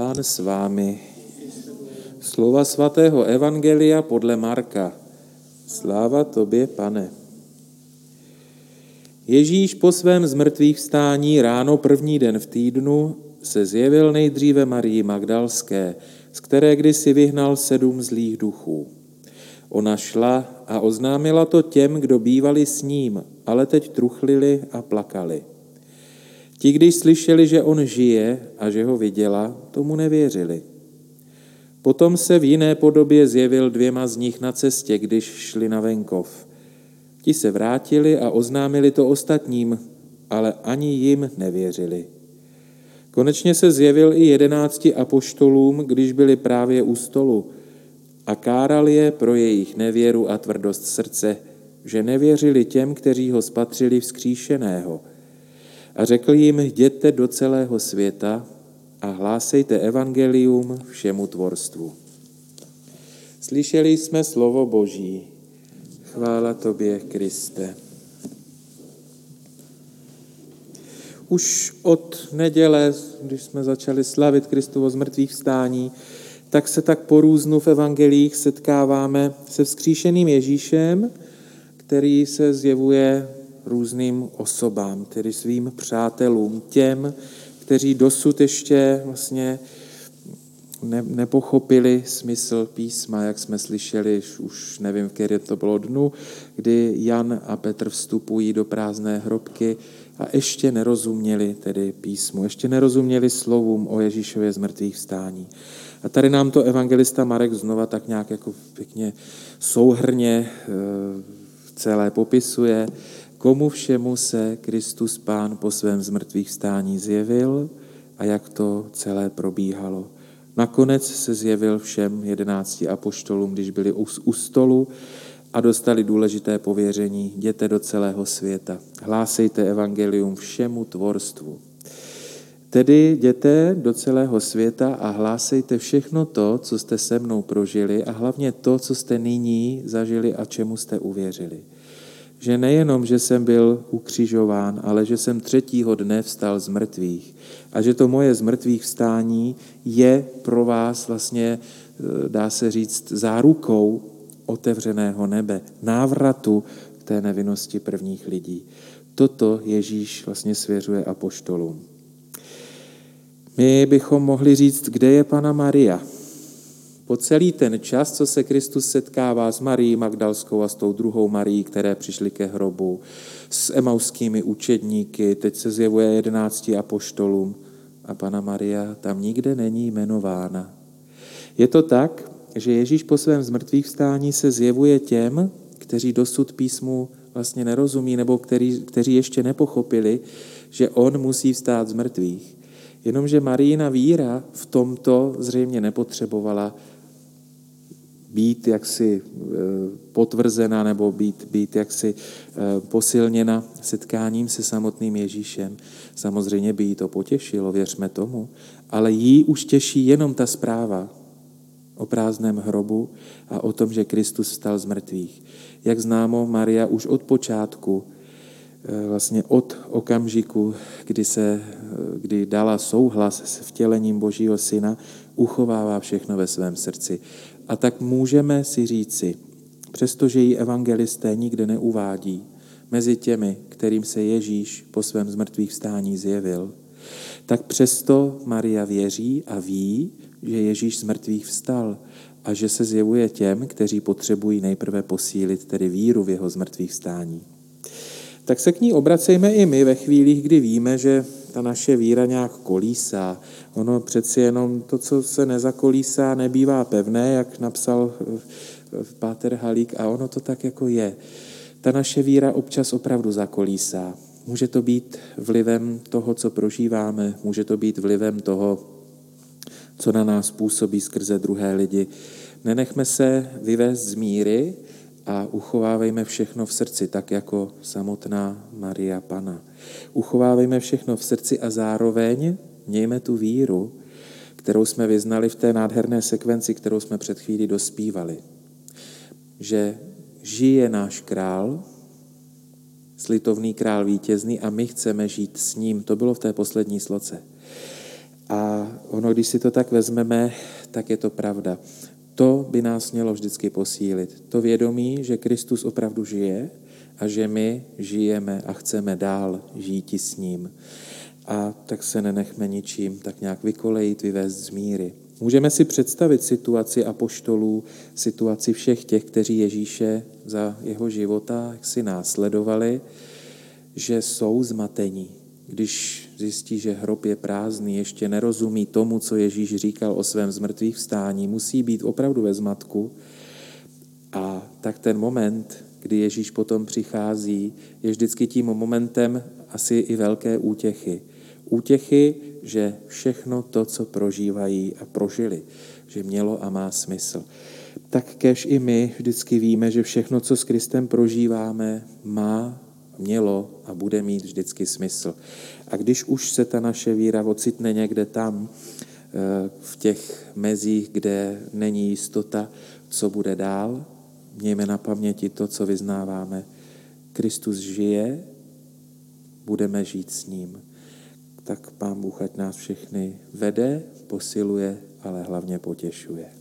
Pán s vámi. Slova svatého Evangelia podle Marka. Sláva tobě, pane. Ježíš po svém zmrtvých vstání ráno první den v týdnu se zjevil nejdříve Marii Magdalské, z které kdysi vyhnal sedm zlých duchů. Ona šla a oznámila to těm, kdo bývali s ním, ale teď truchlili a plakali. Ti, když slyšeli, že on žije a že ho viděla, tomu nevěřili. Potom se v jiné podobě zjevil dvěma z nich na cestě, když šli na venkov. Ti se vrátili a oznámili to ostatním, ale ani jim nevěřili. Konečně se zjevil i jedenácti apoštolům, když byli právě u stolu a káral je pro jejich nevěru a tvrdost srdce, že nevěřili těm, kteří ho spatřili vzkříšeného – a řekl jim, jděte do celého světa a hlásejte evangelium všemu tvorstvu. Slyšeli jsme slovo Boží. Chvála tobě, Kriste. Už od neděle, když jsme začali slavit Kristovo z mrtvých vstání, tak se tak po různu v evangelích setkáváme se vzkříšeným Ježíšem, který se zjevuje různým osobám, tedy svým přátelům, těm, kteří dosud ještě vlastně ne, nepochopili smysl písma, jak jsme slyšeli, už nevím, v které to bylo dnu, kdy Jan a Petr vstupují do prázdné hrobky a ještě nerozuměli tedy písmu, ještě nerozuměli slovům o Ježíšově zmrtvých vstání. A tady nám to evangelista Marek znova tak nějak jako pěkně souhrně eh, celé popisuje, komu všemu se Kristus Pán po svém zmrtvých stání zjevil a jak to celé probíhalo. Nakonec se zjevil všem jedenácti apoštolům, když byli u stolu a dostali důležité pověření. Jděte do celého světa, hlásejte evangelium všemu tvorstvu. Tedy jděte do celého světa a hlásejte všechno to, co jste se mnou prožili a hlavně to, co jste nyní zažili a čemu jste uvěřili že nejenom, že jsem byl ukřižován, ale že jsem třetího dne vstal z mrtvých a že to moje z mrtvých vstání je pro vás vlastně, eh, dá se říct, zárukou otevřeného nebe, návratu k té nevinnosti prvních lidí. Toto Ježíš vlastně svěřuje apoštolům. My bychom mohli říct, kde je Pana Maria? Po celý ten čas, co se Kristus setkává s Marií Magdalskou a s tou druhou Marií, které přišly ke hrobu, s emauskými učedníky, teď se zjevuje jedenácti apoštolům a Pana Maria tam nikde není jmenována. Je to tak, že Ježíš po svém zmrtvých vstání se zjevuje těm, kteří dosud písmu vlastně nerozumí nebo kteří, kteří ještě nepochopili, že on musí vstát z mrtvých. Jenomže Marína víra v tomto zřejmě nepotřebovala být jaksi eh, potvrzena nebo být, být jaksi eh, posilněna setkáním se samotným Ježíšem. Samozřejmě by jí to potěšilo, věřme tomu, ale jí už těší jenom ta zpráva o prázdném hrobu a o tom, že Kristus vstal z mrtvých. Jak známo, Maria už od počátku, eh, vlastně od okamžiku, kdy, se, kdy dala souhlas s vtělením Božího Syna, uchovává všechno ve svém srdci. A tak můžeme si říci, přestože ji evangelisté nikde neuvádí, mezi těmi, kterým se Ježíš po svém zmrtvých vstání zjevil, tak přesto Maria věří a ví, že Ježíš z mrtvých vstal a že se zjevuje těm, kteří potřebují nejprve posílit tedy víru v jeho zmrtvých vstání. Tak se k ní obracejme i my ve chvílích, kdy víme, že ta naše víra nějak kolísá. Ono přeci jenom to, co se nezakolísá, nebývá pevné, jak napsal Páter Halík, a ono to tak jako je. Ta naše víra občas opravdu zakolísá. Může to být vlivem toho, co prožíváme, může to být vlivem toho, co na nás působí skrze druhé lidi. Nenechme se vyvést z míry a uchovávejme všechno v srdci, tak jako samotná Maria Pana. Uchovávejme všechno v srdci a zároveň mějme tu víru, kterou jsme vyznali v té nádherné sekvenci, kterou jsme před chvíli dospívali. Že žije náš král, slitovný král vítězný a my chceme žít s ním. To bylo v té poslední sloce. A ono, když si to tak vezmeme, tak je to pravda. To by nás mělo vždycky posílit. To vědomí, že Kristus opravdu žije a že my žijeme a chceme dál žít s ním. A tak se nenechme ničím tak nějak vykolejit, vyvést z míry. Můžeme si představit situaci apoštolů, situaci všech těch, kteří Ježíše za jeho života si následovali, že jsou zmatení. Když zjistí, že hrob je prázdný, ještě nerozumí tomu, co Ježíš říkal o svém zmrtvých vstání, musí být opravdu ve zmatku. A tak ten moment, kdy Ježíš potom přichází, je vždycky tím momentem asi i velké útěchy. Útěchy, že všechno to, co prožívají a prožili, že mělo a má smysl. Tak kež i my vždycky víme, že všechno, co s Kristem prožíváme, má, mělo a bude mít vždycky smysl. A když už se ta naše víra ocitne někde tam, eh, v těch mezích, kde není jistota, co bude dál, mějme na paměti to, co vyznáváme. Kristus žije, budeme žít s ním tak Pán Bůh ať nás všechny vede, posiluje, ale hlavně potěšuje.